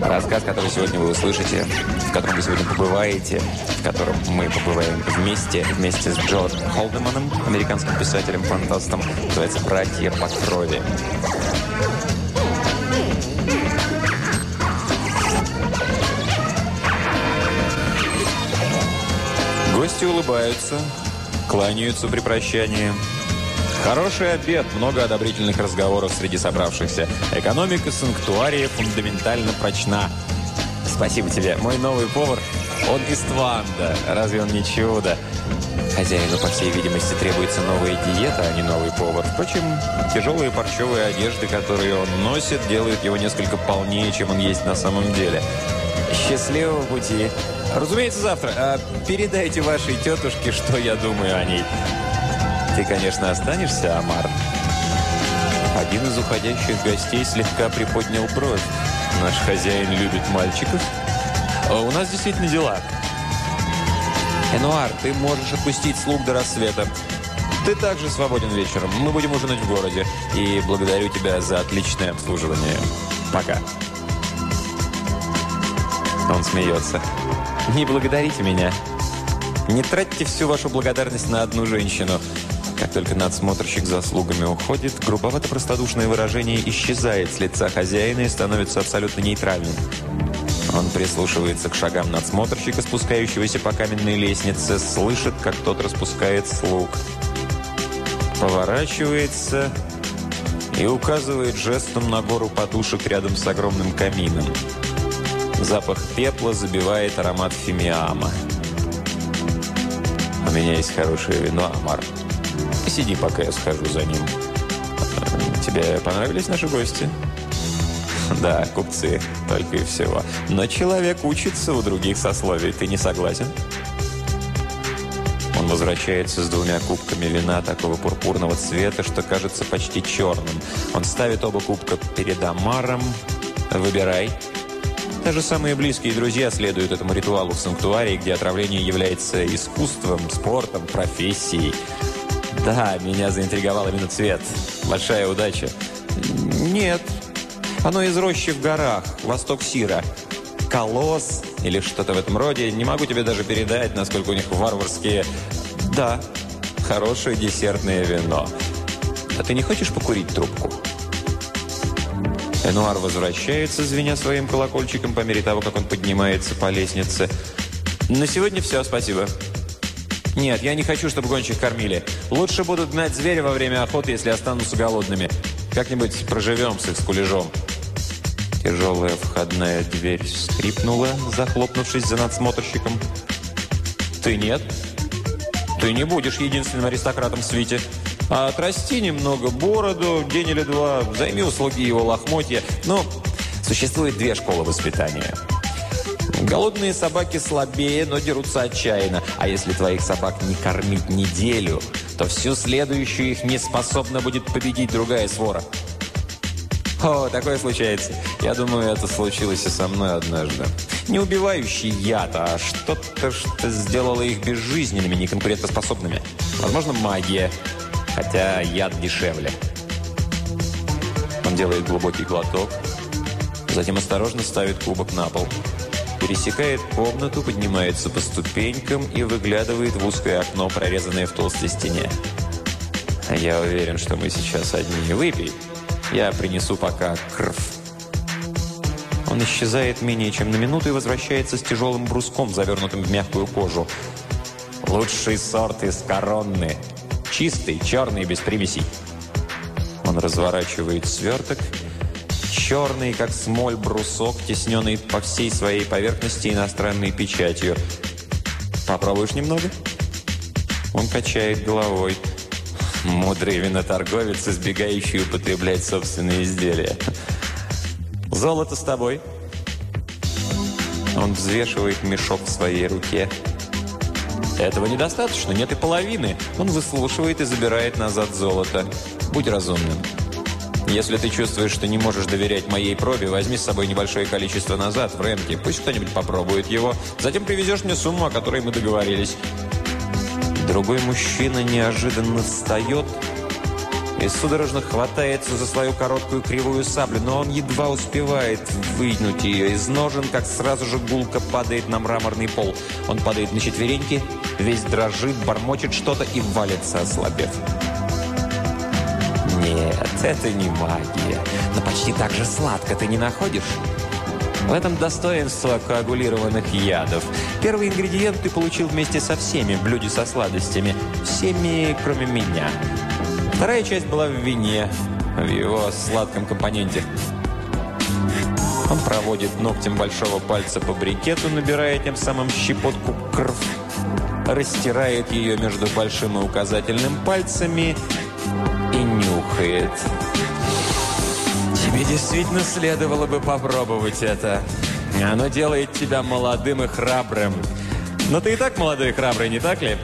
Рассказ, который сегодня вы услышите, в котором вы сегодня побываете, в котором мы побываем вместе, вместе с Джо Холдеманом, американским писателем-фантастом, называется «Братья по крови». Гости улыбаются, кланяются при прощании. Хороший обед, много одобрительных разговоров среди собравшихся. Экономика санктуария фундаментально прочна. Спасибо тебе. Мой новый повар, он из Тванда. Разве он не чудо? Хозяину, по всей видимости, требуется новая диета, а не новый повар. Впрочем, тяжелые парчевые одежды, которые он носит, делают его несколько полнее, чем он есть на самом деле. Счастливого пути! Разумеется, завтра. А передайте вашей тетушке, что я думаю о ней. Ты, конечно, останешься, Амар? Один из уходящих гостей слегка приподнял бровь. Наш хозяин любит мальчиков. А у нас действительно дела. Энуар, ты можешь отпустить слуг до рассвета. Ты также свободен вечером. Мы будем ужинать в городе. И благодарю тебя за отличное обслуживание. Пока. Он смеется. Не благодарите меня. Не тратьте всю вашу благодарность на одну женщину. Как только надсмотрщик за слугами уходит, грубовато-простодушное выражение исчезает с лица хозяина и становится абсолютно нейтральным. Он прислушивается к шагам надсмотрщика, спускающегося по каменной лестнице, слышит, как тот распускает слуг. Поворачивается и указывает жестом на гору подушек рядом с огромным камином. Запах пепла забивает аромат фимиама. «У меня есть хорошее вино, Амар», Посиди, пока я схожу за ним. Тебе понравились наши гости? Да, купцы, только и всего. Но человек учится у других сословий. Ты не согласен? Он возвращается с двумя кубками вина такого пурпурного цвета, что кажется почти черным. Он ставит оба кубка перед Амаром. Выбирай. Даже самые близкие друзья следуют этому ритуалу в санктуарии, где отравление является искусством, спортом, профессией. Да, меня заинтриговал именно цвет. Большая удача. Нет. Оно из рощи в горах, восток Сира. Колосс или что-то в этом роде. Не могу тебе даже передать, насколько у них варварские... Да, хорошее десертное вино. А ты не хочешь покурить трубку? Энуар возвращается, звеня своим колокольчиком по мере того, как он поднимается по лестнице. На сегодня все, спасибо. Нет, я не хочу, чтобы гонщик кормили. Лучше будут гнать зверя во время охоты, если останутся голодными. Как-нибудь проживем с их скулежом. Тяжелая входная дверь скрипнула, захлопнувшись за надсмотрщиком. «Ты нет? Ты не будешь единственным аристократом в свите. А отрасти немного бороду, день или два, займи у слуги его лохмотья. Но существует две школы воспитания – Голодные собаки слабее, но дерутся отчаянно. А если твоих собак не кормить неделю, то всю следующую их не способна будет победить другая свора. О, такое случается. Я думаю, это случилось и со мной однажды. Не убивающий яд, а что-то, что сделало их безжизненными, неконкурентоспособными. Возможно, магия, хотя яд дешевле. Он делает глубокий глоток, затем осторожно ставит кубок на пол пересекает комнату, поднимается по ступенькам и выглядывает в узкое окно, прорезанное в толстой стене. «Я уверен, что мы сейчас одни. Выпей. Я принесу пока крв». Он исчезает менее чем на минуту и возвращается с тяжелым бруском, завернутым в мягкую кожу. «Лучший сорт из коронны. Чистый, черный, без примесей». Он разворачивает сверток черный, как смоль, брусок, тесненный по всей своей поверхности иностранной печатью. «Попробуешь немного?» Он качает головой. Мудрый виноторговец, избегающий употреблять собственные изделия. «Золото с тобой?» Он взвешивает мешок в своей руке. «Этого недостаточно, нет и половины». Он выслушивает и забирает назад золото. «Будь разумным». Если ты чувствуешь, что не можешь доверять моей пробе, возьми с собой небольшое количество назад в Рэмке. Пусть кто-нибудь попробует его. Затем привезешь мне сумму, о которой мы договорились. Другой мужчина неожиданно встает и судорожно хватается за свою короткую кривую саблю, но он едва успевает вынуть ее из ножен, как сразу же гулко падает на мраморный пол. Он падает на четвереньки, весь дрожит, бормочет что-то и валится, ослабев. Нет, это не магия, но почти так же сладко ты не находишь? В этом достоинство коагулированных ядов. Первый ингредиент ты получил вместе со всеми в блюде со сладостями. Всеми, кроме меня. Вторая часть была в вине, в его сладком компоненте. Он проводит ногтем большого пальца по брикету, набирая тем самым щепотку крв. Растирает ее между большим и указательным пальцами нюхает. Тебе действительно следовало бы попробовать это. Оно делает тебя молодым и храбрым. Но ты и так молодой и храбрый, не так ли?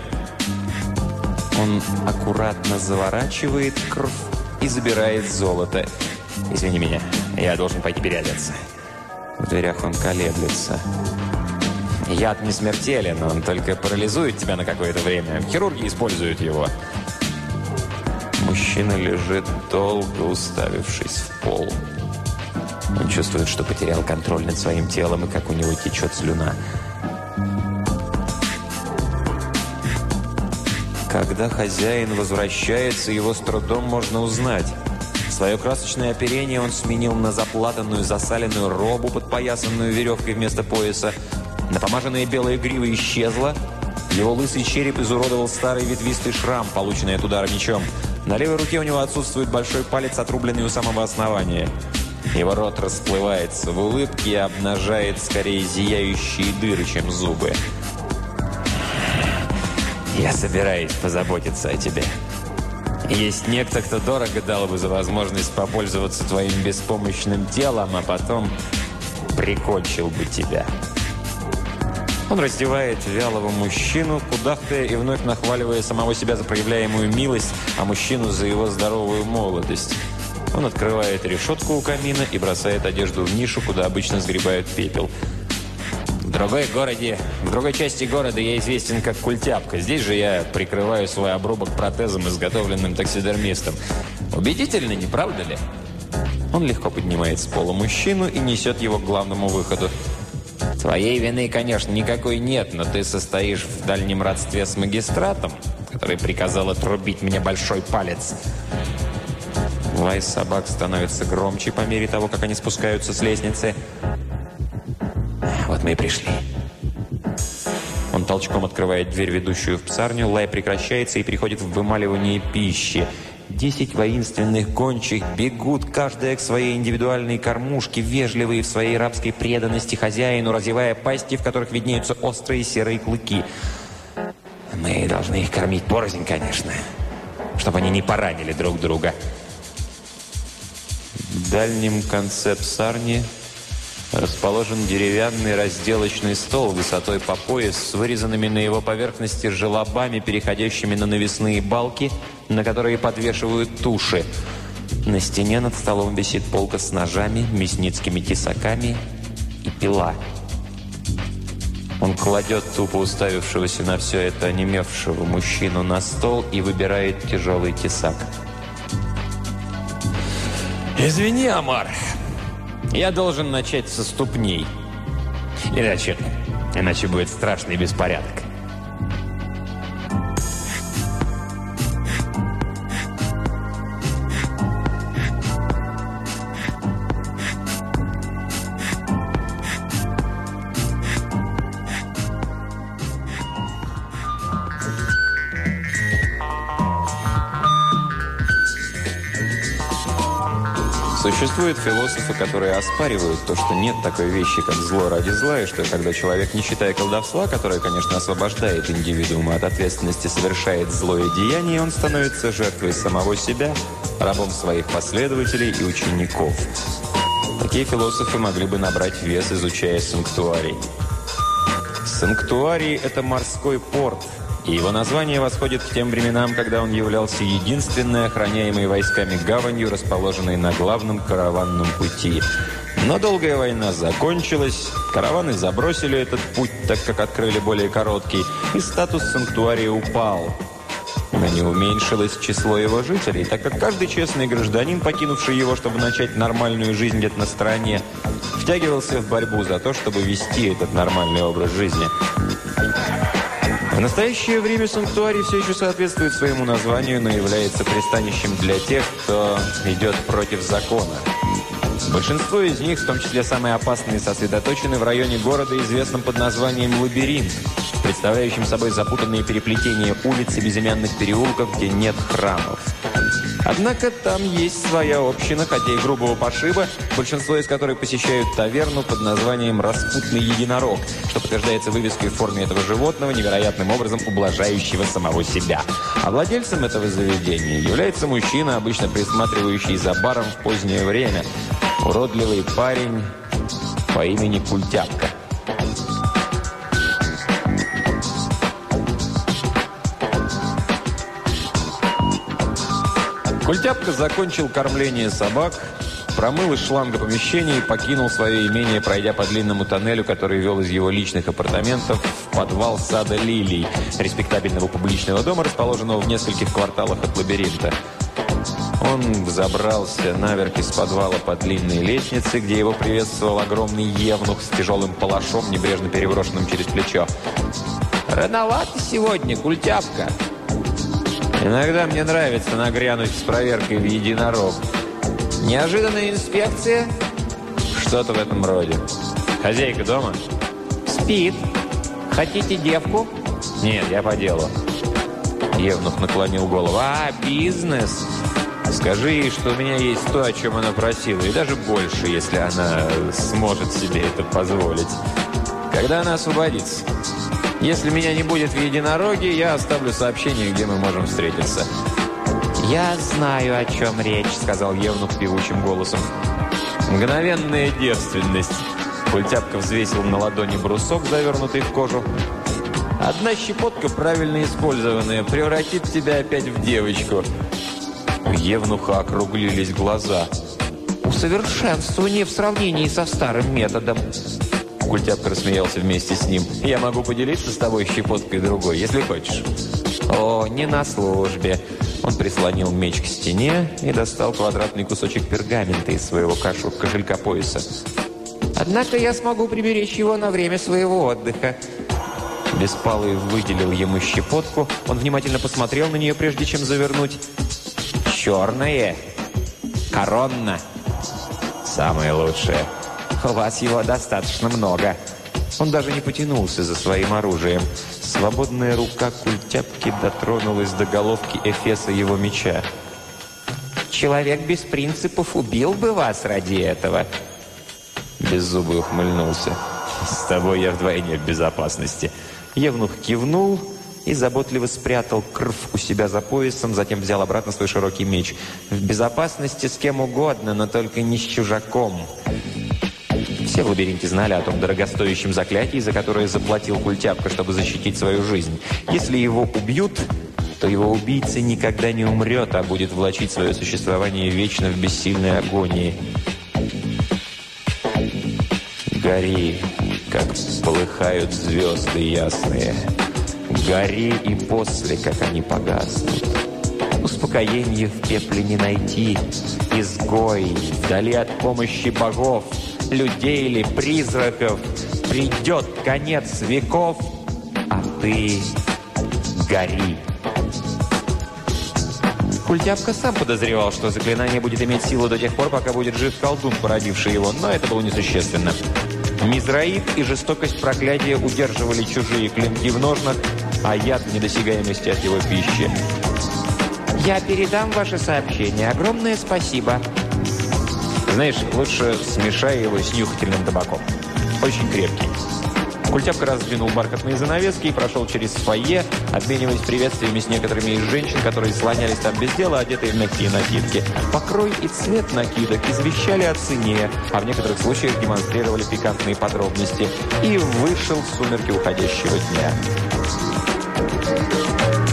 Он аккуратно заворачивает кровь и забирает золото. Извини меня, я должен пойти переодеться. В дверях он колеблется. Яд не смертелен, он только парализует тебя на какое-то время. Хирурги используют его. Мужчина лежит долго, уставившись в пол. Он чувствует, что потерял контроль над своим телом и как у него течет слюна. Когда хозяин возвращается, его с трудом можно узнать. Свое красочное оперение он сменил на заплатанную, засаленную робу, подпоясанную веревкой вместо пояса. Напомаженная белая грива исчезла. Его лысый череп изуродовал старый ветвистый шрам, полученный от удара мечом. На левой руке у него отсутствует большой палец, отрубленный у самого основания. Его рот расплывается в улыбке и обнажает скорее зияющие дыры, чем зубы. «Я собираюсь позаботиться о тебе. Есть некто, кто дорого дал бы за возможность попользоваться твоим беспомощным телом, а потом прикончил бы тебя». Он раздевает вялого мужчину, кудахтая и вновь нахваливая самого себя за проявляемую милость, а мужчину за его здоровую молодость. Он открывает решетку у камина и бросает одежду в нишу, куда обычно сгребают пепел. В другой городе, в другой части города я известен как культяпка. Здесь же я прикрываю свой обрубок протезом, изготовленным таксидермистом. Убедительно, не правда ли? Он легко поднимает с пола мужчину и несет его к главному выходу. Твоей вины, конечно, никакой нет, но ты состоишь в дальнем родстве с магистратом, который приказал отрубить мне большой палец. Лай собак становится громче по мере того, как они спускаются с лестницы. Вот мы и пришли. Он толчком открывает дверь, ведущую в псарню. Лай прекращается и переходит в вымаливание пищи – Десять воинственных гончих бегут, каждая к своей индивидуальной кормушке, вежливые в своей рабской преданности хозяину, разевая пасти, в которых виднеются острые серые клыки. Мы должны их кормить порознь, конечно, чтобы они не поранили друг друга. В дальнем конце псарни расположен деревянный разделочный стол высотой по пояс с вырезанными на его поверхности желобами, переходящими на навесные балки, на которые подвешивают туши. На стене над столом висит полка с ножами, мясницкими тесаками и пила. Он кладет тупо уставившегося на все это онемевшего мужчину на стол и выбирает тяжелый тесак. «Извини, Амар!» Я должен начать со ступней. Иначе, иначе будет страшный беспорядок. Существуют философы, которые оспаривают то, что нет такой вещи, как зло ради зла, и что когда человек, не считая колдовства, которое, конечно, освобождает индивидуума от ответственности, совершает злое деяние, он становится жертвой самого себя, рабом своих последователей и учеников. Такие философы могли бы набрать вес, изучая санктуарий. Санктуарий – это морской порт – и его название восходит к тем временам, когда он являлся единственной охраняемой войсками гаванью, расположенной на главном караванном пути. Но долгая война закончилась, караваны забросили этот путь, так как открыли более короткий, и статус санктуария упал. но не уменьшилось число его жителей, так как каждый честный гражданин, покинувший его, чтобы начать нормальную жизнь где-то на стороне, втягивался в борьбу за то, чтобы вести этот нормальный образ жизни. В настоящее время санктуарий все еще соответствует своему названию, но является пристанищем для тех, кто идет против закона. Большинство из них, в том числе самые опасные, сосредоточены в районе города, известном под названием «Лабиринт», представляющим собой запутанные переплетения улиц и безымянных переулков, где нет храмов. Однако там есть своя община, хотя и грубого пошиба, большинство из которых посещают таверну под названием «Распутный единорог», что подтверждается вывеской в форме этого животного, невероятным образом ублажающего самого себя. А владельцем этого заведения является мужчина, обычно присматривающий за баром в позднее время. Уродливый парень по имени Культяпка. Культяпка закончил кормление собак, промыл из шланга помещение и покинул свое имение, пройдя по длинному тоннелю, который вел из его личных апартаментов в подвал сада «Лилий», респектабельного публичного дома, расположенного в нескольких кварталах от лабиринта. Он взобрался наверх из подвала по длинной лестнице, где его приветствовал огромный евнух с тяжелым палашом, небрежно переброшенным через плечо. «Рановато сегодня, культяпка!» Иногда мне нравится нагрянуть с проверкой в единорог. Неожиданная инспекция? Что-то в этом роде. Хозяйка дома? Спит. Хотите девку? Нет, я по делу. Евнух наклонил голову. А, бизнес? Скажи ей, что у меня есть то, о чем она просила, и даже больше, если она сможет себе это позволить. Когда она освободится? Если меня не будет в единороге, я оставлю сообщение, где мы можем встретиться». «Я знаю, о чем речь», — сказал Евнух певучим голосом. «Мгновенная девственность». Культяпка взвесил на ладони брусок, завернутый в кожу. «Одна щепотка, правильно использованная, превратит тебя опять в девочку». У Евнуха округлились глаза. «Усовершенствование в сравнении со старым методом». Культяпка рассмеялся вместе с ним. «Я могу поделиться с тобой щепоткой другой, если хочешь». «О, не на службе». Он прислонил меч к стене и достал квадратный кусочек пергамента из своего кошелька пояса. «Однако я смогу приберечь его на время своего отдыха». Беспалый выделил ему щепотку. Он внимательно посмотрел на нее, прежде чем завернуть. «Черное. Коронна. Самое лучшее». Вас его достаточно много». Он даже не потянулся за своим оружием. Свободная рука культяпки дотронулась до головки Эфеса его меча. «Человек без принципов убил бы вас ради этого!» Беззубый ухмыльнулся. «С тобой я вдвойне в безопасности». Евнух кивнул и заботливо спрятал крв у себя за поясом, затем взял обратно свой широкий меч. «В безопасности с кем угодно, но только не с чужаком». Все в лабиринте знали о том дорогостоящем заклятии, за которое заплатил культяпка, чтобы защитить свою жизнь. Если его убьют, то его убийца никогда не умрет, а будет влачить свое существование вечно в бессильной агонии. Гори, как полыхают звезды ясные. Гори и после, как они погаснут. Успокоение в пепле не найти. Изгой, вдали от помощи богов — людей или призраков. Придет конец веков, а ты гори. Культяпка сам подозревал, что заклинание будет иметь силу до тех пор, пока будет жив колдун, породивший его, но это было несущественно. Мизраид и жестокость проклятия удерживали чужие клинки в ножнах, а яд в недосягаемости от его пищи. «Я передам ваше сообщение. Огромное спасибо», знаешь, лучше смешай его с нюхательным табаком. Очень крепкий. Культяпка раздвинул бархатные занавески и прошел через фойе, обмениваясь приветствиями с некоторыми из женщин, которые слонялись там без дела, одетые в мягкие накидки. Покрой и цвет накидок извещали о цене, а в некоторых случаях демонстрировали пикантные подробности. И вышел в сумерки уходящего дня.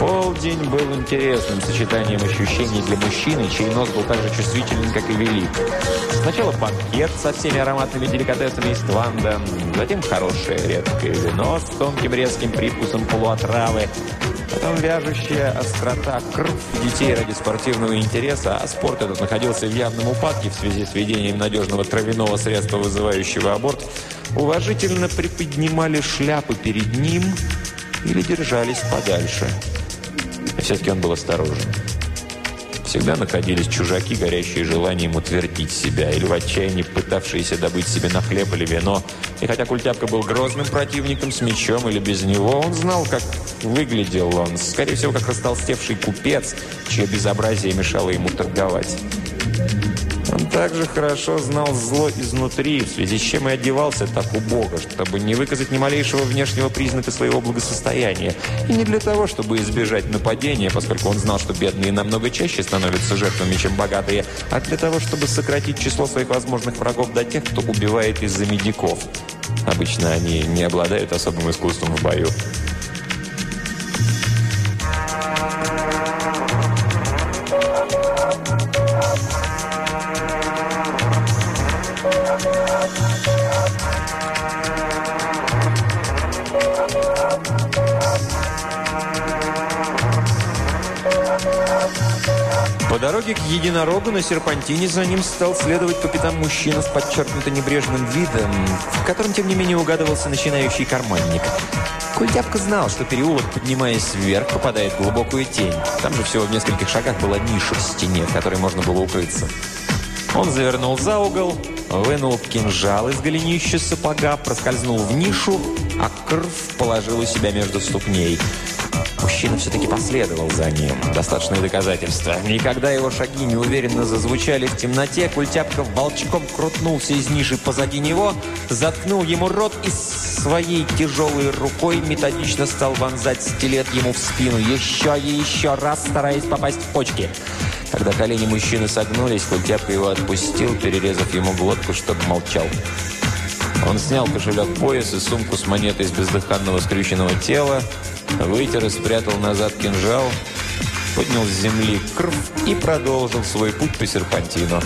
Полдень был интересным сочетанием ощущений для мужчины, чей нос был так же чувствителен, как и велик. Сначала банкет со всеми ароматными деликатесами из Тванда, затем хорошее редкое вино с тонким резким привкусом полуотравы, потом вяжущая острота крв детей ради спортивного интереса, а спорт этот находился в явном упадке в связи с введением надежного травяного средства, вызывающего аборт, уважительно приподнимали шляпы перед ним или держались подальше. И все-таки он был осторожен. Всегда находились чужаки, горящие желанием утвердить себя, или в отчаянии пытавшиеся добыть себе на хлеб или вино. И хотя Культяпка был грозным противником с мечом или без него, он знал, как выглядел он. Скорее всего, как растолстевший купец, чье безобразие мешало ему торговать. Он также хорошо знал зло изнутри, в связи с чем и одевался так убого, чтобы не выказать ни малейшего внешнего признака своего благосостояния. И не для того, чтобы избежать нападения, поскольку он знал, что бедные намного чаще становятся жертвами, чем богатые, а для того, чтобы сократить число своих возможных врагов до тех, кто убивает из-за медиков. Обычно они не обладают особым искусством в бою. К единорогу на серпантине за ним стал следовать по пятам мужчина с подчеркнуто небрежным видом, в котором, тем не менее, угадывался начинающий карманник. Культяпка знал, что переулок, поднимаясь вверх, попадает в глубокую тень. Там же всего в нескольких шагах была ниша в стене, в которой можно было укрыться. Он завернул за угол, вынул кинжал из голенища сапога, проскользнул в нишу, а кровь положил у себя между ступней – Мужчина все-таки последовал за ним. Достаточные доказательства. И когда его шаги неуверенно зазвучали в темноте, Культяпка волчком крутнулся из ниши позади него, заткнул ему рот и своей тяжелой рукой методично стал вонзать стилет ему в спину. Еще и еще раз, стараясь попасть в почки. Когда колени мужчины согнулись, Культяпка его отпустил, перерезав ему глотку, чтобы молчал. Он снял кошелек пояс и сумку с монетой из бездыханного скрюченного тела, Вытер и спрятал назад кинжал, поднял с земли крв и продолжил свой путь по серпантину.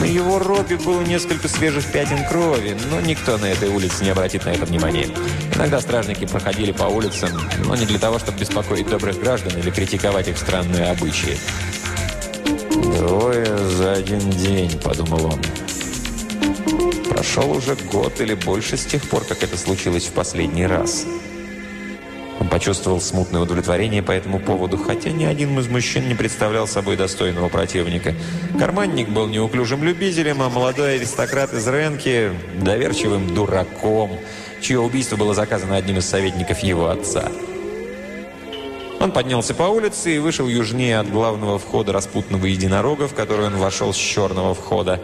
На его робе было несколько свежих пятен крови, но никто на этой улице не обратит на это внимания. Иногда стражники проходили по улицам, но не для того, чтобы беспокоить добрых граждан или критиковать их странные обычаи. «Двое за один день», — подумал он. Прошел уже год или больше с тех пор, как это случилось в последний раз. Он почувствовал смутное удовлетворение по этому поводу, хотя ни один из мужчин не представлял собой достойного противника. Карманник был неуклюжим любителем, а молодой аристократ из Ренки – доверчивым дураком, чье убийство было заказано одним из советников его отца. Он поднялся по улице и вышел южнее от главного входа распутного единорога, в который он вошел с черного входа.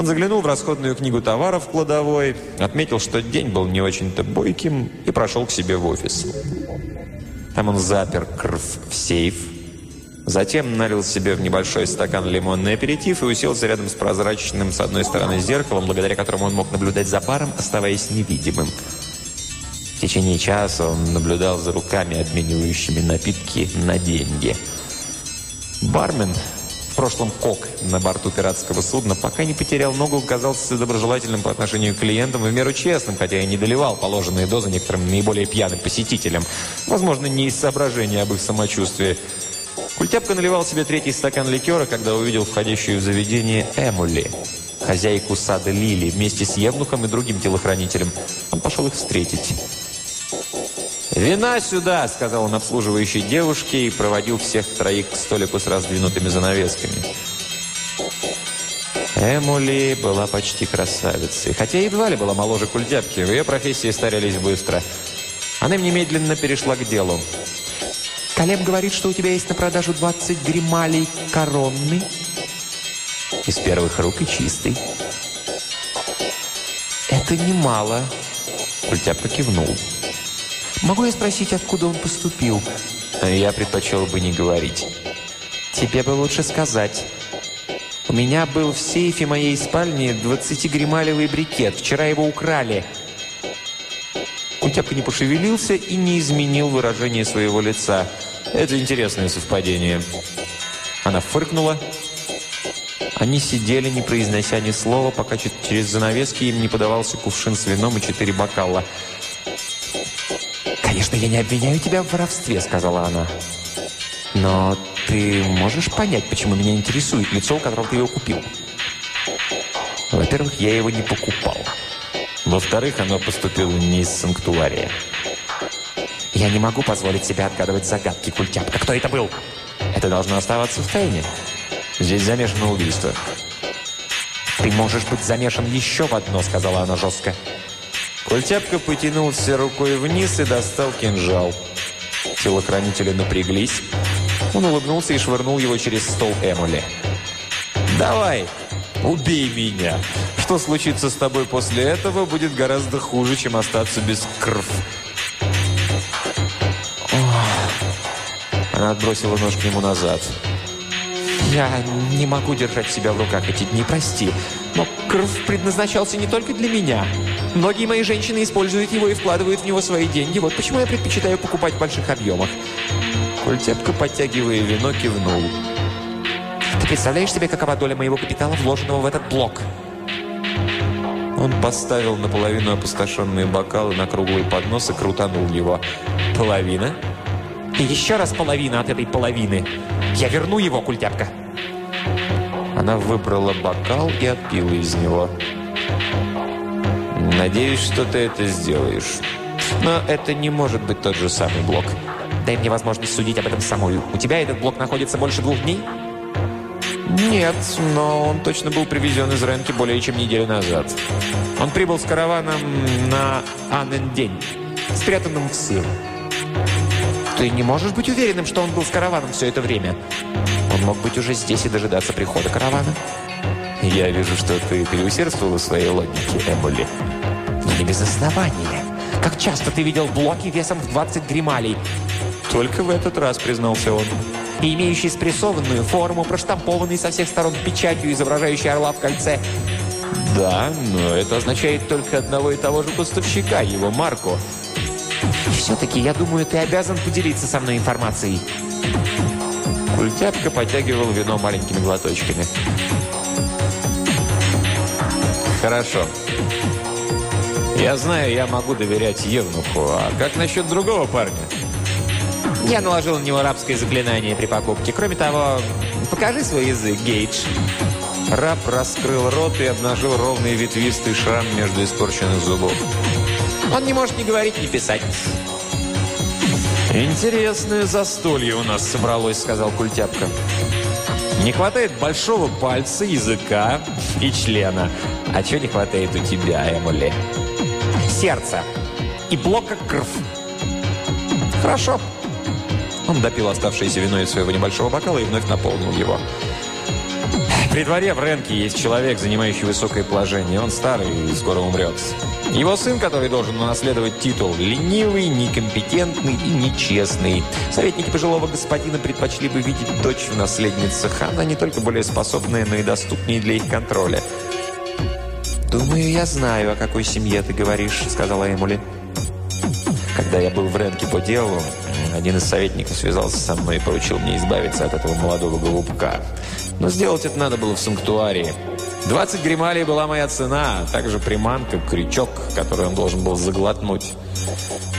Он заглянул в расходную книгу товаров в кладовой, отметил, что день был не очень-то бойким и прошел к себе в офис. Там он запер крв в сейф, затем налил себе в небольшой стакан лимонный аперитив и уселся рядом с прозрачным с одной стороны зеркалом, благодаря которому он мог наблюдать за паром, оставаясь невидимым. В течение часа он наблюдал за руками, обменивающими напитки на деньги. Бармен прошлом Кок на борту пиратского судна, пока не потерял ногу, казался доброжелательным по отношению к клиентам и в меру честным, хотя и не доливал положенные дозы некоторым наиболее пьяным посетителям. Возможно, не из соображения об их самочувствии. Культяпка наливал себе третий стакан ликера, когда увидел входящую в заведение Эмули, хозяйку сада Лили, вместе с Евнухом и другим телохранителем. Он пошел их встретить. «Вина сюда!» – сказал он обслуживающей девушке и проводил всех троих к столику с раздвинутыми занавесками. Эмули была почти красавицей, хотя едва ли была моложе культяпки. В ее профессии старялись быстро. Она немедленно перешла к делу. «Колеб говорит, что у тебя есть на продажу 20 грималей коронный. Из первых рук и чистый». «Это немало», – культяпка кивнул. Могу я спросить, откуда он поступил? Я предпочел бы не говорить. Тебе бы лучше сказать. У меня был в сейфе моей спальни 20-грималевый брикет. Вчера его украли. Кутяпка не пошевелился и не изменил выражение своего лица. Это интересное совпадение. Она фыркнула. Они сидели, не произнося ни слова, пока через занавески им не подавался кувшин с вином и четыре бокала. «Конечно, я не обвиняю тебя в воровстве», — сказала она. «Но ты можешь понять, почему меня интересует лицо, у которого ты его купил?» «Во-первых, я его не покупал. Во-вторых, оно поступило не из санктуария». «Я не могу позволить себе отгадывать загадки, культяпка. Кто это был?» «Это должно оставаться в тайне. Здесь замешано убийство». «Ты можешь быть замешан еще в одно», — сказала она жестко. Культяпка потянулся рукой вниз и достал кинжал. Телохранители напряглись. Он улыбнулся и швырнул его через стол Эмули. «Давай, убей меня. Что случится с тобой после этого, будет гораздо хуже, чем остаться без крв». Она отбросила нож к нему назад. «Я не могу держать себя в руках эти дни, прости. Но крв предназначался не только для меня. Многие мои женщины используют его и вкладывают в него свои деньги. Вот почему я предпочитаю покупать в больших объемах». Культяпка, подтягивая вино, кивнул. «Ты представляешь себе, какова доля моего капитала, вложенного в этот блок?» Он поставил наполовину опустошенные бокалы на круглый поднос и крутанул его. «Половина?» И еще раз половина от этой половины. Я верну его, культяпка. Она выбрала бокал и отпила из него. Надеюсь, что ты это сделаешь. Но это не может быть тот же самый блок. Дай мне возможность судить об этом самой. У тебя этот блок находится больше двух дней? Нет, но он точно был привезен из Ренки более чем неделю назад. Он прибыл с караваном на Аннен день, спрятанным в сыр. Ты не можешь быть уверенным, что он был с караваном все это время. Он мог быть уже здесь и дожидаться прихода каравана. Я вижу, что ты переусердствовала в своей логике, Эмболи. Без основания. Как часто ты видел блоки весом в 20 грималей? Только в этот раз, признался он. И имеющий спрессованную форму, проштампованный со всех сторон печатью, изображающей орла в кольце. Да, но это означает только одного и того же поставщика, его марку. И все-таки, я думаю, ты обязан поделиться со мной информацией. Культяпка подтягивал вино маленькими глоточками. Хорошо. Я знаю, я могу доверять Евнуху. А как насчет другого парня? Я наложил на него арабское заклинание при покупке. Кроме того, покажи свой язык, Гейдж. Раб раскрыл рот и обнажил ровный ветвистый шрам между испорченных зубов. Он не может ни говорить, ни писать. «Интересное застолье у нас собралось», — сказал Культяпка. «Не хватает большого пальца, языка и члена. А чего не хватает у тебя, Эмули?» «Сердце и блока крв». «Хорошо». Он допил оставшееся вино из своего небольшого бокала и вновь наполнил его. При дворе в Ренке есть человек, занимающий высокое положение. Он старый и скоро умрет. Его сын, который должен унаследовать титул, ленивый, некомпетентный и нечестный. Советники пожилого господина предпочли бы видеть дочь в наследницах. Она не только более способная, но и доступнее для их контроля. «Думаю, я знаю, о какой семье ты говоришь», — сказала Эмули. Когда я был в Ренке по делу, один из советников связался со мной и поручил мне избавиться от этого молодого голубка. Но сделать это надо было в санктуарии. 20 грималей была моя цена, а также приманка, крючок, который он должен был заглотнуть.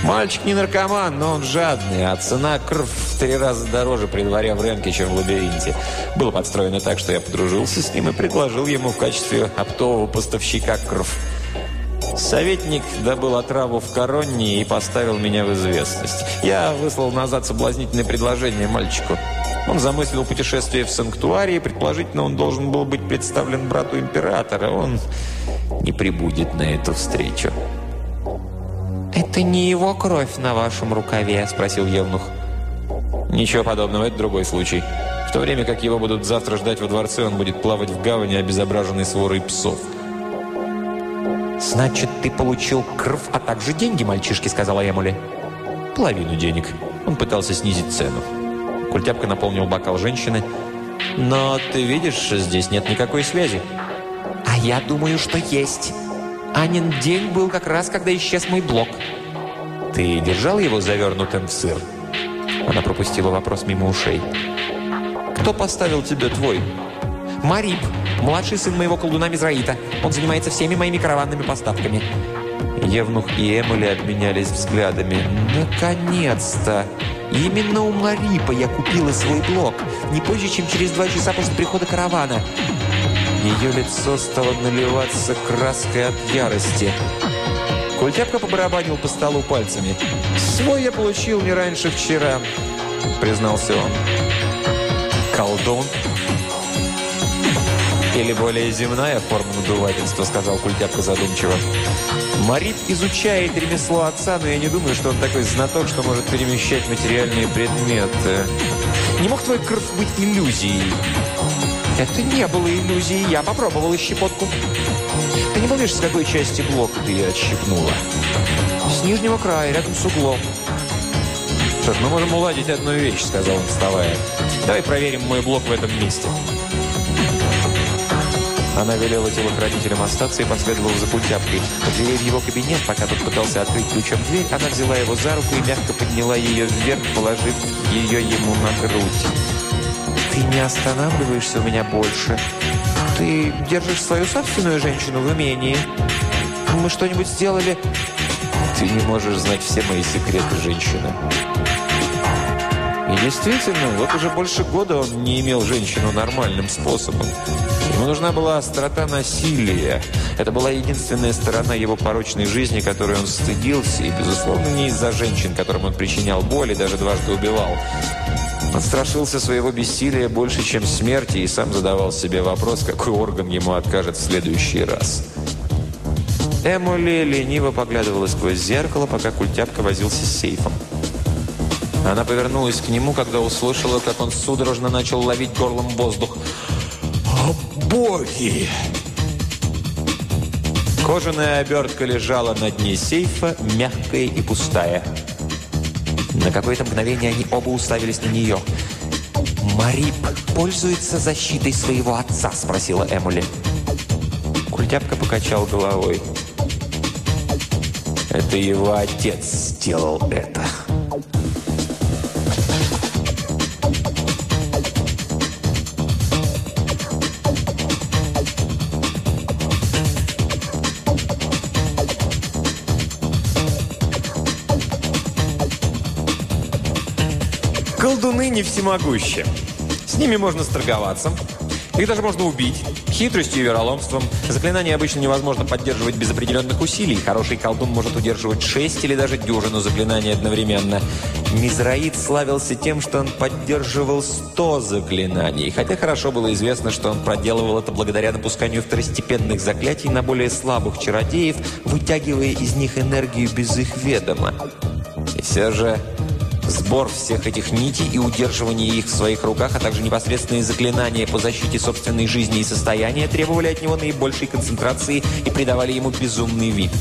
Мальчик не наркоман, но он жадный, а цена крв в три раза дороже при дворе в Ренке, чем в лабиринте. Было подстроено так, что я подружился с ним и предложил ему в качестве оптового поставщика крв. Советник добыл отраву в Коронне и поставил меня в известность. Я выслал назад соблазнительное предложение мальчику. Он замыслил путешествие в санктуарий, предположительно, он должен был быть представлен брату императора. Он не прибудет на эту встречу. «Это не его кровь на вашем рукаве?» – спросил Евнух. «Ничего подобного, это другой случай. В то время как его будут завтра ждать во дворце, он будет плавать в гавани, обезображенной сворой псов». «Значит, ты получил кровь, а также деньги, мальчишки», – сказала Эмули. «Половину денег». Он пытался снизить цену. Культяпка наполнил бокал женщины. «Но ты видишь, здесь нет никакой связи». «А я думаю, что есть. Анин день был как раз, когда исчез мой блок». «Ты держал его завернутым в сыр?» Она пропустила вопрос мимо ушей. «Кто поставил тебе твой?» «Марип, младший сын моего колдуна Мизраита. Он занимается всеми моими караванными поставками». Евнух и Эмили обменялись взглядами. «Наконец-то! Именно у Марипа я купила свой блок. Не позже, чем через два часа после прихода каравана». Ее лицо стало наливаться краской от ярости. Культяпка побарабанил по столу пальцами. «Свой я получил не раньше вчера», — признался он. «Колдун?» «Или более земная форма надувательства», — сказал Культяпка задумчиво. «Марит изучает ремесло отца, но я не думаю, что он такой знаток, что может перемещать материальные предметы. Не мог твой кров быть иллюзией?» «Это не было иллюзией, я попробовала щепотку». «Ты не помнишь, с какой части блока ты ее отщипнула?» «С нижнего края, рядом с углом». «Что ж, мы можем уладить одну вещь», — сказал он, вставая. «Давай проверим мой блок в этом месте». Она велела телохранителям остаться и последовала за культяпкой. По двери в его кабинет, пока тот пытался открыть ключом дверь, она взяла его за руку и мягко подняла ее вверх, положив ее ему на грудь. «Ты не останавливаешься у меня больше. Ты держишь свою собственную женщину в умении. Мы что-нибудь сделали?» «Ты не можешь знать все мои секреты, женщина». И действительно, вот уже больше года он не имел женщину нормальным способом. Ему нужна была острота насилия. Это была единственная сторона его порочной жизни, которой он стыдился, и, безусловно, не из-за женщин, которым он причинял боль и даже дважды убивал. Он страшился своего бессилия больше, чем смерти, и сам задавал себе вопрос, какой орган ему откажет в следующий раз. Эмули лениво поглядывала сквозь зеркало, пока культяпка возился с сейфом. Она повернулась к нему, когда услышала, как он судорожно начал ловить горлом воздух. «О, боги!» Кожаная обертка лежала на дне сейфа, мягкая и пустая. На какое-то мгновение они оба уставились на нее. «Марип пользуется защитой своего отца?» – спросила Эмули. Культяпка покачал головой. «Это его отец сделал это». Не всемогущи. С ними можно сторговаться. Их даже можно убить. Хитростью и вероломством. Заклинание обычно невозможно поддерживать без определенных усилий. Хороший колдун может удерживать шесть или даже дюжину заклинаний одновременно. Мизраид славился тем, что он поддерживал сто заклинаний. Хотя хорошо было известно, что он проделывал это благодаря напусканию второстепенных заклятий на более слабых чародеев, вытягивая из них энергию без их ведома. И все же Сбор всех этих нитей и удерживание их в своих руках, а также непосредственные заклинания по защите собственной жизни и состояния требовали от него наибольшей концентрации и придавали ему безумный вид.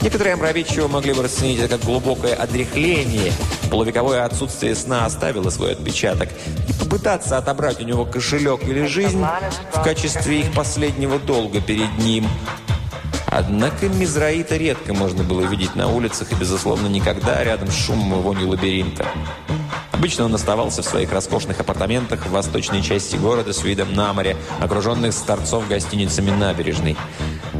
Некоторые омраведчиво могли бы расценить это как глубокое отрехление. Полувековое отсутствие сна оставило свой отпечаток. И попытаться отобрать у него кошелек или жизнь в качестве их последнего долга перед ним – Однако Мизраита редко можно было видеть на улицах и, безусловно, никогда рядом с шумом и вонью лабиринта. Обычно он оставался в своих роскошных апартаментах в восточной части города с видом на море, окруженных с торцов гостиницами набережной.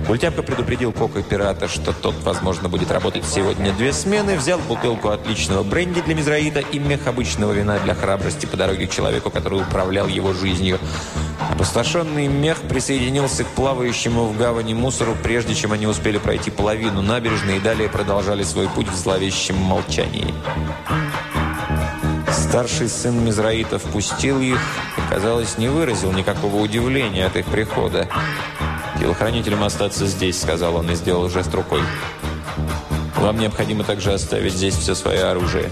Культяпка предупредил Кока пирата, что тот, возможно, будет работать сегодня две смены, взял бутылку отличного бренди для Мизраита и мех обычного вина для храбрости по дороге к человеку, который управлял его жизнью. Опустошенный мех присоединился к плавающему в гавани мусору, прежде чем они успели пройти половину набережной и далее продолжали свой путь в зловещем молчании. Старший сын Мизраита впустил их и, казалось, не выразил никакого удивления от их прихода. «Телохранителям остаться здесь», — сказал он и сделал жест рукой. «Вам необходимо также оставить здесь все свое оружие».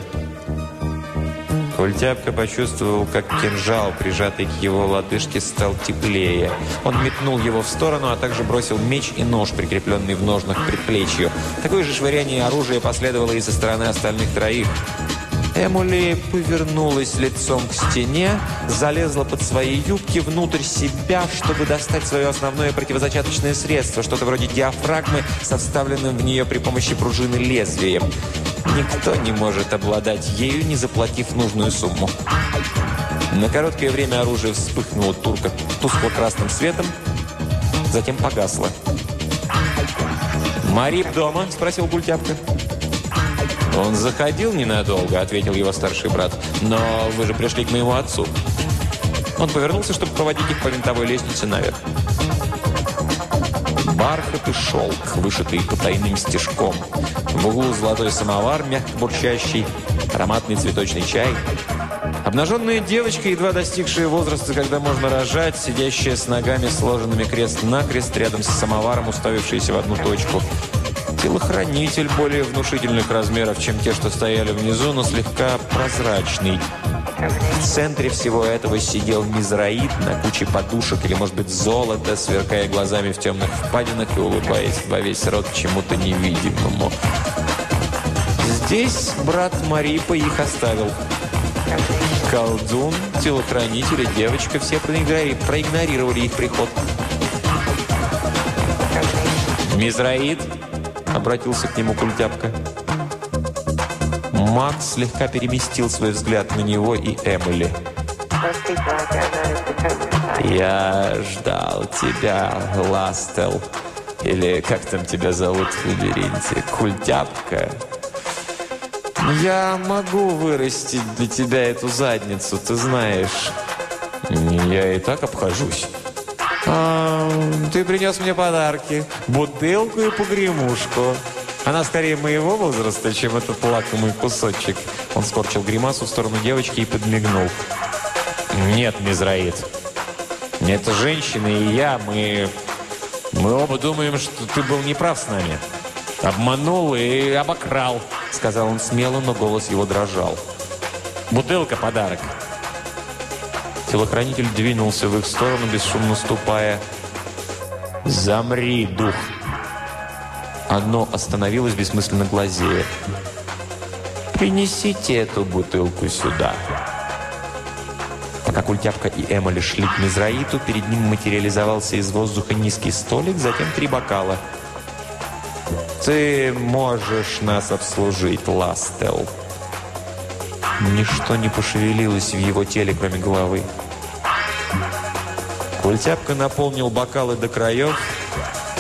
Культяпка почувствовал, как кинжал, прижатый к его лодыжке, стал теплее. Он метнул его в сторону, а также бросил меч и нож, прикрепленный в ножнах к предплечью. Такое же швыряние оружия последовало и со стороны остальных троих. Эмули повернулась лицом к стене, залезла под свои юбки внутрь себя, чтобы достать свое основное противозачаточное средство, что-то вроде диафрагмы со вставленным в нее при помощи пружины лезвием. Никто не может обладать ею, не заплатив нужную сумму. На короткое время оружие вспыхнуло турка тускло-красным светом, затем погасло. «Марип дома?» – спросил Культяпка. «Он заходил ненадолго», — ответил его старший брат. «Но вы же пришли к моему отцу». Он повернулся, чтобы проводить их по винтовой лестнице наверх. Бархат и шелк, вышитый потайным стежком. В углу золотой самовар, мягко бурчащий, ароматный цветочный чай. Обнаженная девочка, едва достигшая возраста, когда можно рожать, сидящая с ногами, сложенными крест-накрест, рядом с самоваром, уставившаяся в одну точку – Телохранитель более внушительных размеров, чем те, что стояли внизу, но слегка прозрачный. В центре всего этого сидел мизраид на куче подушек или, может быть, золото, сверкая глазами в темных впадинах и улыбаясь во весь рот чему-то невидимому. Здесь брат Марипа их оставил. Колдун, телохранитель и девочка все проигнорировали их приход. Мизраид обратился к нему культяпка. Макс слегка переместил свой взгляд на него и Эмили. «Я ждал тебя, Ластел. Или как там тебя зовут в лабиринте? Культяпка?» «Я могу вырастить для тебя эту задницу, ты знаешь. Я и так обхожусь». А, ты принес мне подарки. Бутылку и погремушку. Она скорее моего возраста, чем этот лакомый кусочек. Он скорчил гримасу в сторону девочки и подмигнул. Нет, Мизраид. Это женщина и я, мы... Мы оба думаем, что ты был неправ с нами. Обманул и обокрал, сказал он смело, но голос его дрожал. Бутылка – подарок. Телохранитель двинулся в их сторону, бесшумно ступая. «Замри, дух!» Одно остановилось, бессмысленно глазея. «Принесите эту бутылку сюда!» Пока Культяпка и Эмили шли к Мизраиту, перед ним материализовался из воздуха низкий столик, затем три бокала. «Ты можешь нас обслужить, Ластел!» Ничто не пошевелилось в его теле, кроме головы. Культяпка наполнил бокалы до краев.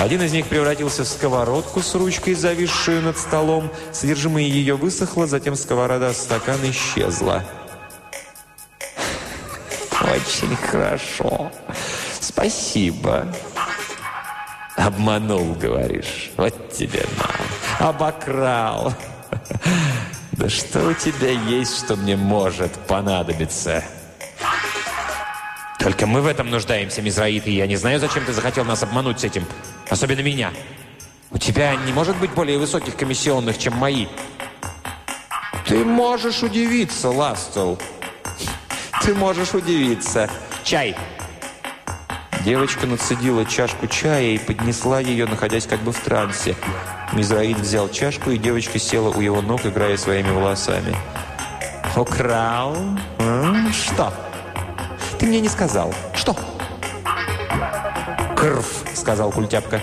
Один из них превратился в сковородку с ручкой, зависшую над столом. Содержимое ее высохло, затем сковорода стакан исчезла. «Очень хорошо. Спасибо». «Обманул, говоришь? Вот тебе на. Обокрал. Да что у тебя есть, что мне может понадобиться?» «Только мы в этом нуждаемся, Мизраид, и я не знаю, зачем ты захотел нас обмануть с этим. Особенно меня. У тебя не может быть более высоких комиссионных, чем мои». «Ты можешь удивиться, Ластел. Ты можешь удивиться. Чай!» Девочка нацедила чашку чая и поднесла ее, находясь как бы в трансе. Мизраид взял чашку, и девочка села у его ног, играя своими волосами. «Украл? А? Что? Ты мне не сказал. Что?» «Крв», — сказал Культяпка.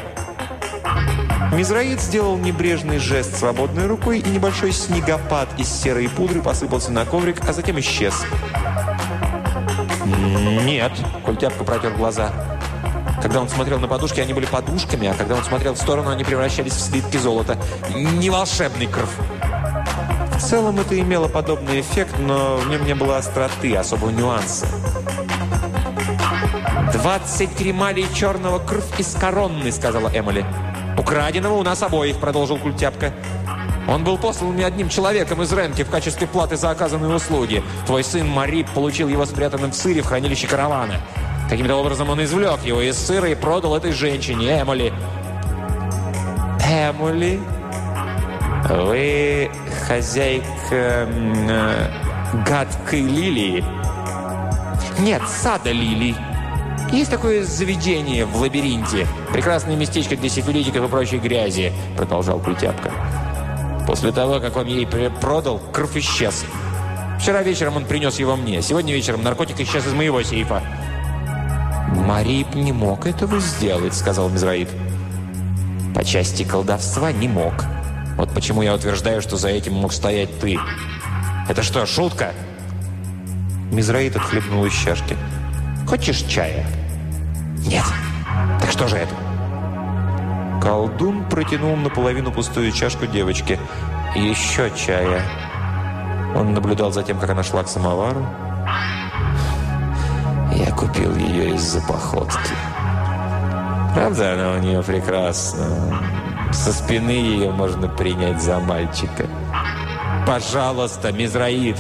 Мизраид сделал небрежный жест свободной рукой, и небольшой снегопад из серой пудры посыпался на коврик, а затем исчез. «Нет», — Культяпка протер глаза. Когда он смотрел на подушки, они были подушками, а когда он смотрел в сторону, они превращались в слитки золота. Не волшебный кров. В целом это имело подобный эффект, но в нем не было остроты, особого нюанса. «Двадцать кремалей черного крв из коронны», — сказала Эмили. «Украденного у нас обоих», — продолжил Культяпка. «Он был послан мне одним человеком из Ренки в качестве платы за оказанные услуги. Твой сын Марип получил его спрятанным в сыре в хранилище каравана. Каким-то образом он извлек его из сыра и продал этой женщине, Эмули. Эмули? Вы хозяйка э, гадкой лилии? Нет, сада лилий. Есть такое заведение в лабиринте. Прекрасное местечко для сифилитиков и прочей грязи, продолжал Культяпка. После того, как он ей продал, кровь исчез. Вчера вечером он принес его мне. Сегодня вечером наркотик исчез из моего сейфа». «Марип не мог этого сделать», — сказал Мизраид. «По части колдовства не мог. Вот почему я утверждаю, что за этим мог стоять ты. Это что, шутка?» Мизраид отхлебнул из чашки. «Хочешь чая?» «Нет». «Так что же это?» Колдун протянул наполовину пустую чашку девочке. «Еще чая». Он наблюдал за тем, как она шла к самовару. Я купил ее из-за походки. Правда, она у нее прекрасна. Со спины ее можно принять за мальчика. Пожалуйста, Мизраид.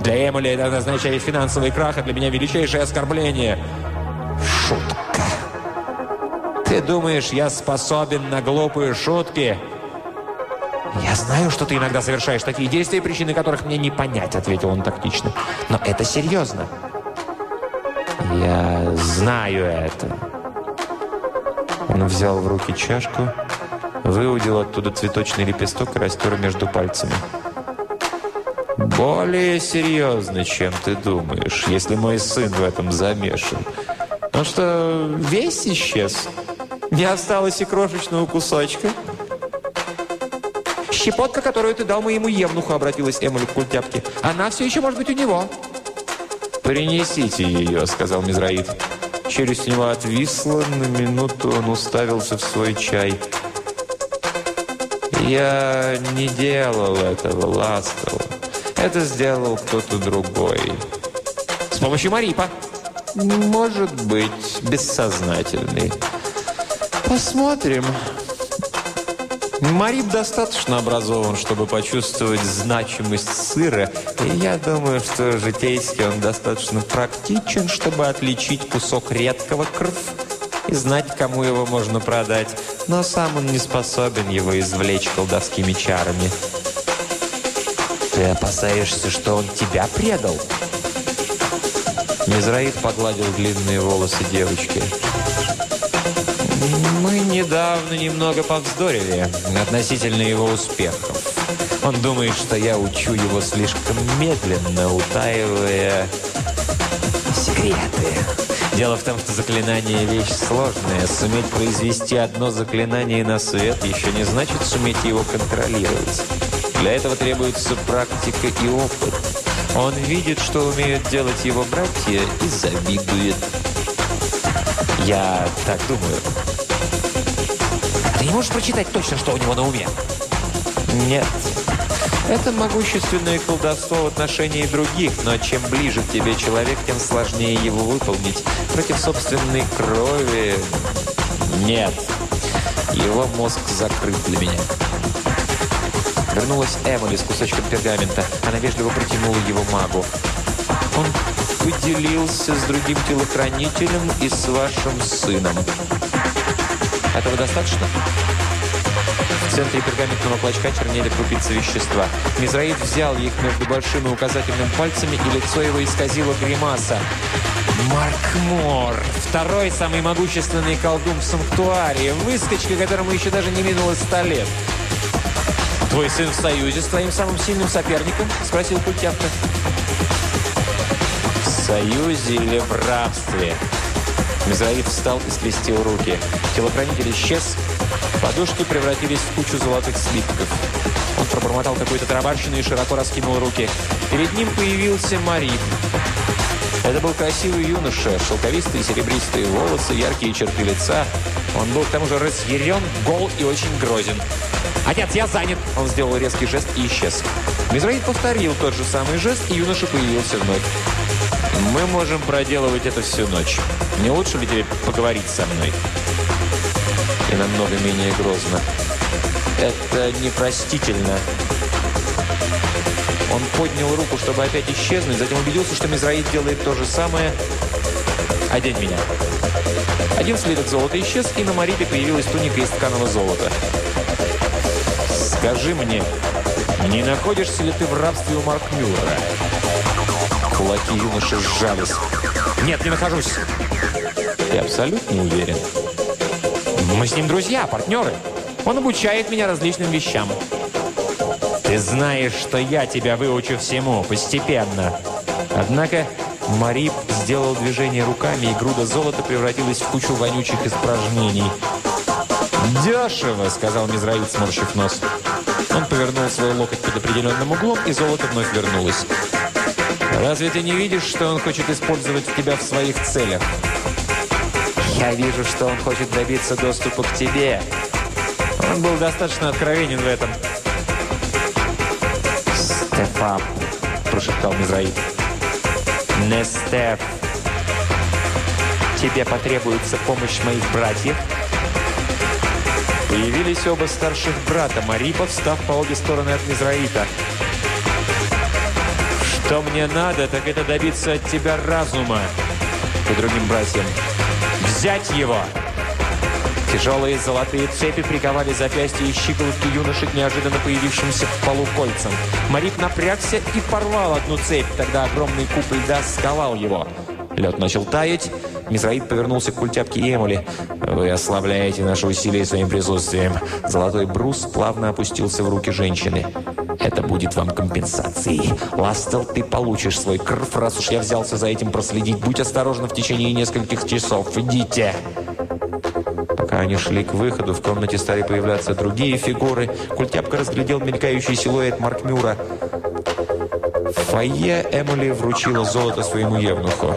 Для Эмили это означает финансовый крах, а для меня величайшее оскорбление. Шутка. Ты думаешь, я способен на глупые шутки? «Я знаю, что ты иногда совершаешь такие действия, причины которых мне не понять», — ответил он тактично. «Но это серьезно». «Я знаю это». Он взял в руки чашку, выудил оттуда цветочный лепесток и растер между пальцами. «Более серьезно, чем ты думаешь, если мой сын в этом замешан. Ну что, весь исчез? Не осталось и крошечного кусочка?» «Щепотка, которую ты дал моему евнуху», — обратилась Эмили к культяпке. «Она все еще может быть у него». «Принесите ее», — сказал Мизраид. У него отвисла, на минуту он уставился в свой чай. «Я не делал этого, Ластова. Это сделал кто-то другой». «С помощью Марипа?» «Может быть, бессознательный». «Посмотрим». Марип достаточно образован, чтобы почувствовать значимость сыра, и я думаю, что житейски он достаточно практичен, чтобы отличить кусок редкого крв и знать, кому его можно продать, но сам он не способен его извлечь колдовскими чарами. «Ты опасаешься, что он тебя предал?» Мизраид погладил длинные волосы девочки. Мы недавно немного повздорили относительно его успехов. Он думает, что я учу его слишком медленно, утаивая секреты. Дело в том, что заклинание – вещь сложная. Суметь произвести одно заклинание на свет еще не значит суметь его контролировать. Для этого требуется практика и опыт. Он видит, что умеют делать его братья, и завидует. Я так думаю. Ты не можешь прочитать точно, что у него на уме? Нет. Это могущественное колдовство в отношении других, но чем ближе к тебе человек, тем сложнее его выполнить. Против собственной крови... Нет. Его мозг закрыт для меня. Вернулась Эмили с кусочком пергамента. Она вежливо протянула его магу. Он поделился с другим телохранителем и с вашим сыном. Этого достаточно? В центре пергаментного клочка чернели крупицы вещества. Мизраид взял их между большим и указательным пальцами, и лицо его исказило гримаса. Марк Мор, второй самый могущественный колдун в санктуаре, выскочка, которому еще даже не минуло ста лет. «Твой сын в союзе с твоим самым сильным соперником?» – спросил Культявка. «В союзе или в рабстве?» Мизраид встал и скрестил руки. Телохранитель исчез. Подушки превратились в кучу золотых слитков. Он пробормотал какую-то тарабарщину и широко раскинул руки. Перед ним появился Мари. Это был красивый юноша, шелковистые серебристые волосы, яркие черты лица. Он был к тому же разъярен, гол и очень грозен. «Отец, я занят!» Он сделал резкий жест и исчез. Мизраид повторил тот же самый жест, и юноша появился вновь. Мы можем проделывать это всю ночь. Не лучше ли тебе поговорить со мной? И намного менее грозно. Это непростительно. Он поднял руку, чтобы опять исчезнуть, затем убедился, что Мизраид делает то же самое. «Одень меня». Один слиток золота исчез, и на Марите появилась туника из тканого золота. «Скажи мне, не находишься ли ты в рабстве у Маркмюра?» Кулаки юноши сжались. «Нет, не нахожусь!» «Ты абсолютно уверен?» «Мы с ним друзья, партнеры. Он обучает меня различным вещам». Ты знаешь, что я тебя выучу всему, постепенно. Однако Марип сделал движение руками, и груда золота превратилась в кучу вонючих испражнений. «Дешево!» — сказал Мизраид, сморщив нос. Он повернул свой локоть под определенным углом, и золото вновь вернулось. «Разве ты не видишь, что он хочет использовать тебя в своих целях?» «Я вижу, что он хочет добиться доступа к тебе». Он был достаточно откровенен в этом. «Стефан», – прошептал Мизраид. «Не Стеф. Тебе потребуется помощь моих братьев?» Появились оба старших брата, Марипов, став по обе стороны от Мизраита. «Что мне надо, так это добиться от тебя разума!» К другим братьям. «Взять его!» Тяжелые золотые цепи приковали запястья и щиколотки юноши к неожиданно появившимся в полу кольцам. Марик напрягся и порвал одну цепь, тогда огромный куб льда сковал его. Лед начал таять, Мизраид повернулся к культяпке Эмули. «Вы ослабляете наши усилия своим присутствием». Золотой брус плавно опустился в руки женщины. «Это будет вам компенсацией. Ластел, ты получишь свой крв, раз уж я взялся за этим проследить. Будь осторожна в течение нескольких часов. Идите!» Пока они шли к выходу, в комнате стали появляться другие фигуры. Культяпка разглядел мелькающий силуэт Маркмюра. В фойе Эмули вручила золото своему евнуху.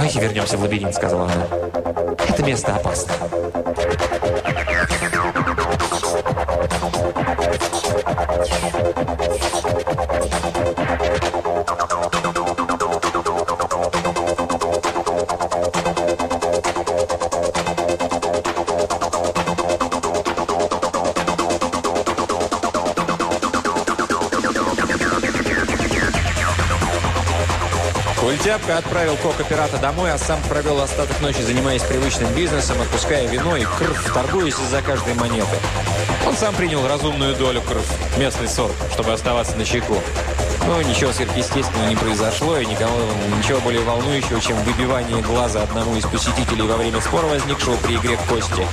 «Давайте вернемся в лабиринт», — сказала она. «Это место опасно». Тяпка отправил кока-пирата домой, а сам провел остаток ночи, занимаясь привычным бизнесом, отпуская вино и крв, торгуясь из-за каждой монеты. Он сам принял разумную долю крв, местный сорт, чтобы оставаться на чеку. Но ничего сверхъестественного не произошло, и никого, ничего более волнующего, чем выбивание глаза одному из посетителей во время спора, возникшего при игре в кости.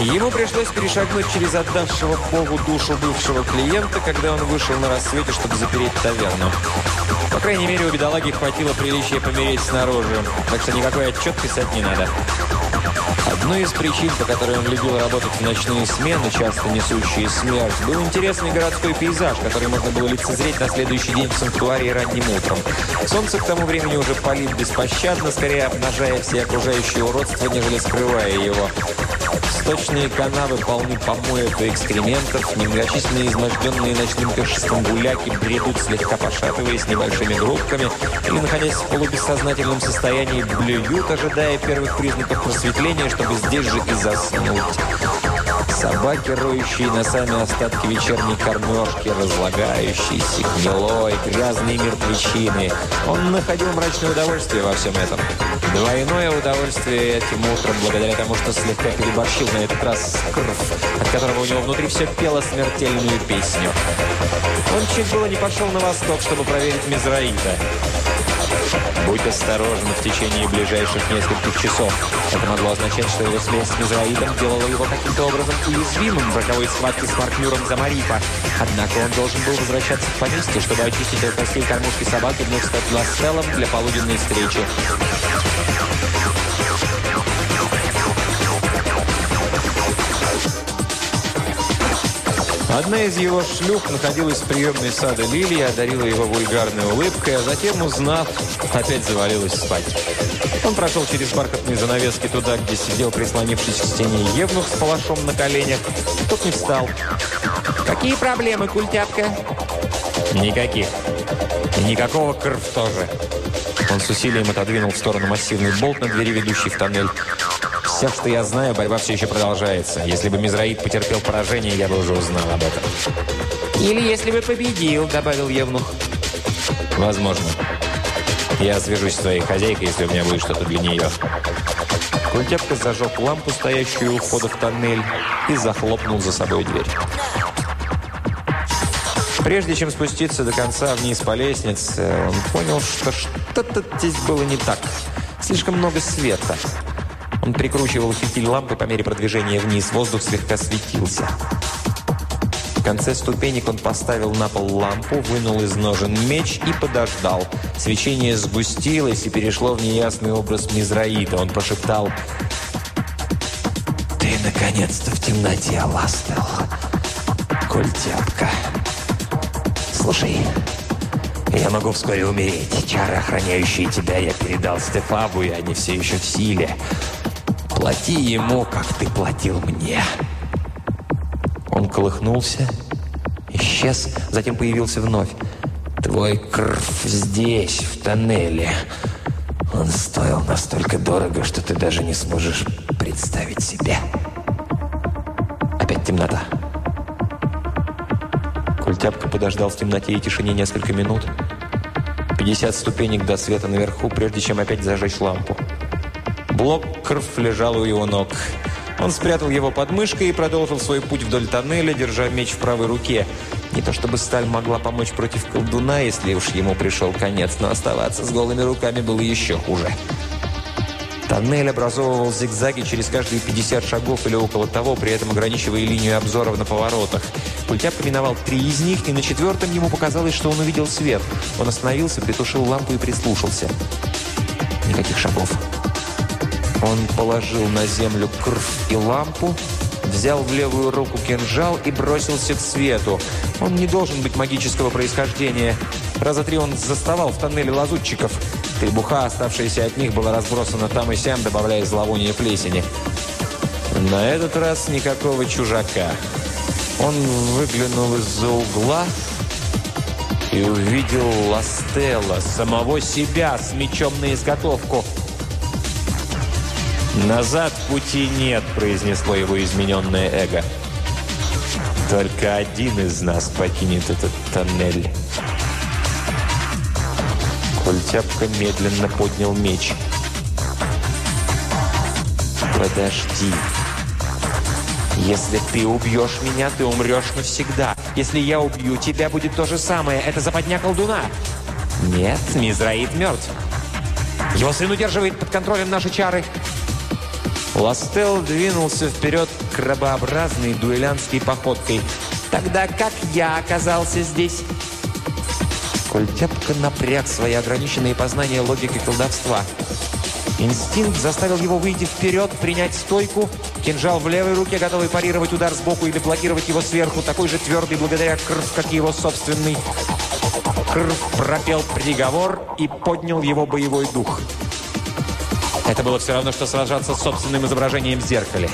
Ему пришлось перешагнуть через отдавшего Богу душу бывшего клиента, когда он вышел на рассвете, чтобы запереть таверну. Крайней мере, у бедолаги хватило приличия помереть снаружи, так что никакой отчет писать не надо. Одной из причин, по которой он любил работать в ночные смены, часто несущие смерть, был интересный городской пейзаж, который можно было лицезреть на следующий день в санктуарии ранним утром. Солнце к тому времени уже палит беспощадно, скорее обнажая все окружающие уродства, нежели скрывая его. Сточные канавы полны помоев и экскрементов, немногочисленные изможденные ночным пиршеством гуляки бредут, слегка пошатываясь небольшими группками или, находясь в полубессознательном состоянии, блюют, ожидая первых признаков просветления, чтобы здесь же и заснуть. Собаки, роющие носами остатки вечерней кормежки, разлагающиеся, гнилой, грязные мертвечины. Он находил мрачное удовольствие во всем этом. Двойное удовольствие этим утром, благодаря тому, что слегка переборщил на этот раз с крв, от которого у него внутри все пело смертельную песню. Он чуть было не пошел на восток, чтобы проверить Мизраита. Будь осторожен в течение ближайших нескольких часов. Это могло означать, что его связь с Мизраидом делала его каким-то образом уязвимым в роковой схватке с Маркмюром за Марифа. Однако он должен был возвращаться в поместье, чтобы очистить от костей кормушки собак и вновь стать ластелом для полуденной встречи. Одна из его шлюх находилась в приемной сада Лилии, одарила его вульгарной улыбкой, а затем, узнав, опять завалилась спать. Он прошел через бархатные занавески туда, где сидел, прислонившись к стене Евнух с палашом на коленях. Тот не встал. «Какие проблемы, культяпка?» «Никаких. Никакого крв тоже». Он с усилием отодвинул в сторону массивный болт на двери, ведущий в тоннель. Все, что я знаю, борьба все еще продолжается. Если бы Мизраид потерпел поражение, я бы уже узнал об этом. «Или если бы победил», — добавил Евнух. «Возможно. Я свяжусь с твоей хозяйкой, если у меня будет что-то для нее». Культяпка зажег лампу, стоящую у входа в тоннель, и захлопнул за собой дверь. Прежде чем спуститься до конца вниз по лестнице, он понял, что что-то здесь было не так. Слишком много света. Он прикручивал фитиль лампы по мере продвижения вниз. Воздух слегка светился. конце ступенек он поставил на пол лампу, вынул из ножен меч и подождал. Свечение сгустилось и перешло в неясный образ Мизраита. Он прошептал «Ты наконец-то в темноте, Ластел, культяпка. Слушай, я могу вскоре умереть. Чары, охраняющие тебя, я передал Стефабу, и они все еще в силе. Плати ему, как ты платил мне». Он колыхнулся, исчез, затем появился вновь. «Твой крв здесь, в тоннеле. Он стоил настолько дорого, что ты даже не сможешь представить себе». Опять темнота. Культяпка подождал в темноте и тишине несколько минут. 50 ступенек до света наверху, прежде чем опять зажечь лампу. Блок крв лежал у его ног. Он спрятал его под мышкой и продолжил свой путь вдоль тоннеля, держа меч в правой руке. Не то чтобы сталь могла помочь против колдуна, если уж ему пришел конец, но оставаться с голыми руками было еще хуже. Тоннель образовывал зигзаги через каждые 50 шагов или около того, при этом ограничивая линию обзоров на поворотах. Пультяпка миновал три из них, и на четвертом ему показалось, что он увидел свет. Он остановился, притушил лампу и прислушался. Никаких шагов. Он положил на землю крв и лампу, взял в левую руку кинжал и бросился к свету. Он не должен быть магического происхождения. Раза три он заставал в тоннеле лазутчиков. Требуха, оставшаяся от них, была разбросана там и сям, добавляя зловоние плесени. На этот раз никакого чужака. Он выглянул из-за угла и увидел Ластелла, самого себя, с мечом на изготовку – «Назад пути нет», – произнесло его измененное эго. «Только один из нас покинет этот тоннель». Культяпка медленно поднял меч. «Подожди. Если ты убьешь меня, ты умрешь навсегда. Если я убью тебя, будет то же самое. Это западня колдуна». «Нет, Мизраид мертв. Его сын удерживает под контролем наши чары». Ластел двинулся вперед крабообразной дуэлянской походкой. «Тогда как я оказался здесь?» Культяпка напряг свои ограниченные познания логики колдовства. Инстинкт заставил его выйти вперед, принять стойку. Кинжал в левой руке, готовый парировать удар сбоку или блокировать его сверху, такой же твердый благодаря крв, как и его собственный. Крв пропел приговор и поднял его боевой дух. Это было все равно, что сражаться с собственным изображением в зеркале.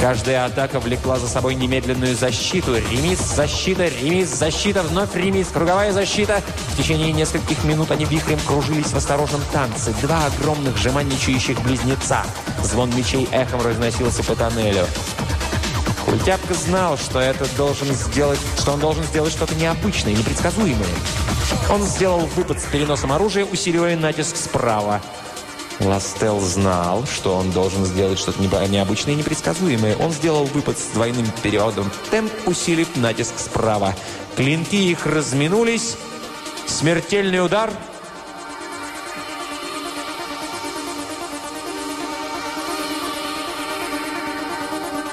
Каждая атака влекла за собой немедленную защиту. Ремис, защита, ремис, защита, вновь ремис, круговая защита. В течение нескольких минут они вихрем кружились в осторожном танце. Два огромных жеманничающих близнеца. Звон мечей эхом разносился по тоннелю. Культяпка знал, что это должен сделать, что он должен сделать что-то необычное, непредсказуемое. Он сделал выпад с переносом оружия, усиливая натиск справа. Ластел знал, что он должен сделать что-то необычное и непредсказуемое. Он сделал выпад с двойным периодом темп, усилив натиск справа. Клинки их разминулись. Смертельный удар.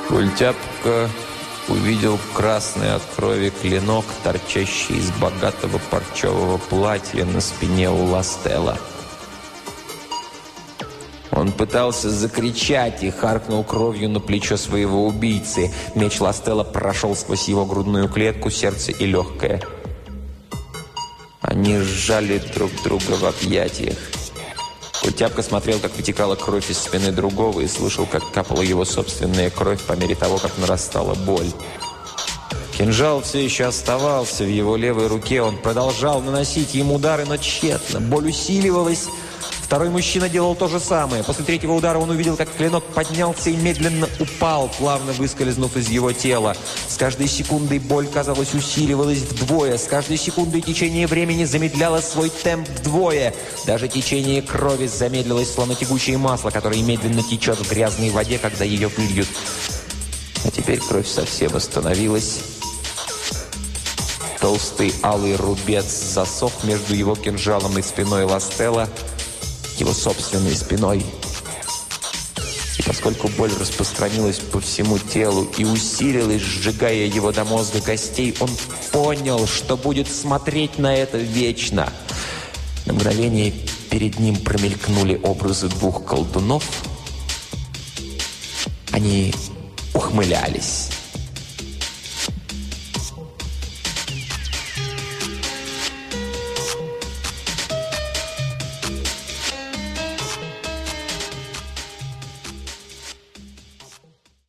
Культяпка увидел красный от крови клинок, торчащий из богатого парчевого платья на спине у Ластела. Он пытался закричать и харкнул кровью на плечо своего убийцы. Меч Ластелла прошел сквозь его грудную клетку, сердце и легкое. Они сжали друг друга в объятиях. Кутяпка смотрел, как вытекала кровь из спины другого и слышал, как капала его собственная кровь по мере того, как нарастала боль. Кинжал все еще оставался в его левой руке. Он продолжал наносить ему удары, но тщетно. Боль усиливалась. Второй мужчина делал то же самое. После третьего удара он увидел, как клинок поднялся и медленно упал, плавно выскользнув из его тела. С каждой секундой боль, казалось, усиливалась вдвое. С каждой секундой течение времени замедляло свой темп вдвое. Даже течение крови замедлилось, словно тягучее масло, которое медленно течет в грязной воде, когда ее выльют. А теперь кровь совсем остановилась. Толстый алый рубец засох между его кинжалом и спиной Ластелла его собственной спиной. И поскольку боль распространилась по всему телу и усилилась, сжигая его до мозга костей, он понял, что будет смотреть на это вечно. На мгновение перед ним промелькнули образы двух колдунов. Они ухмылялись.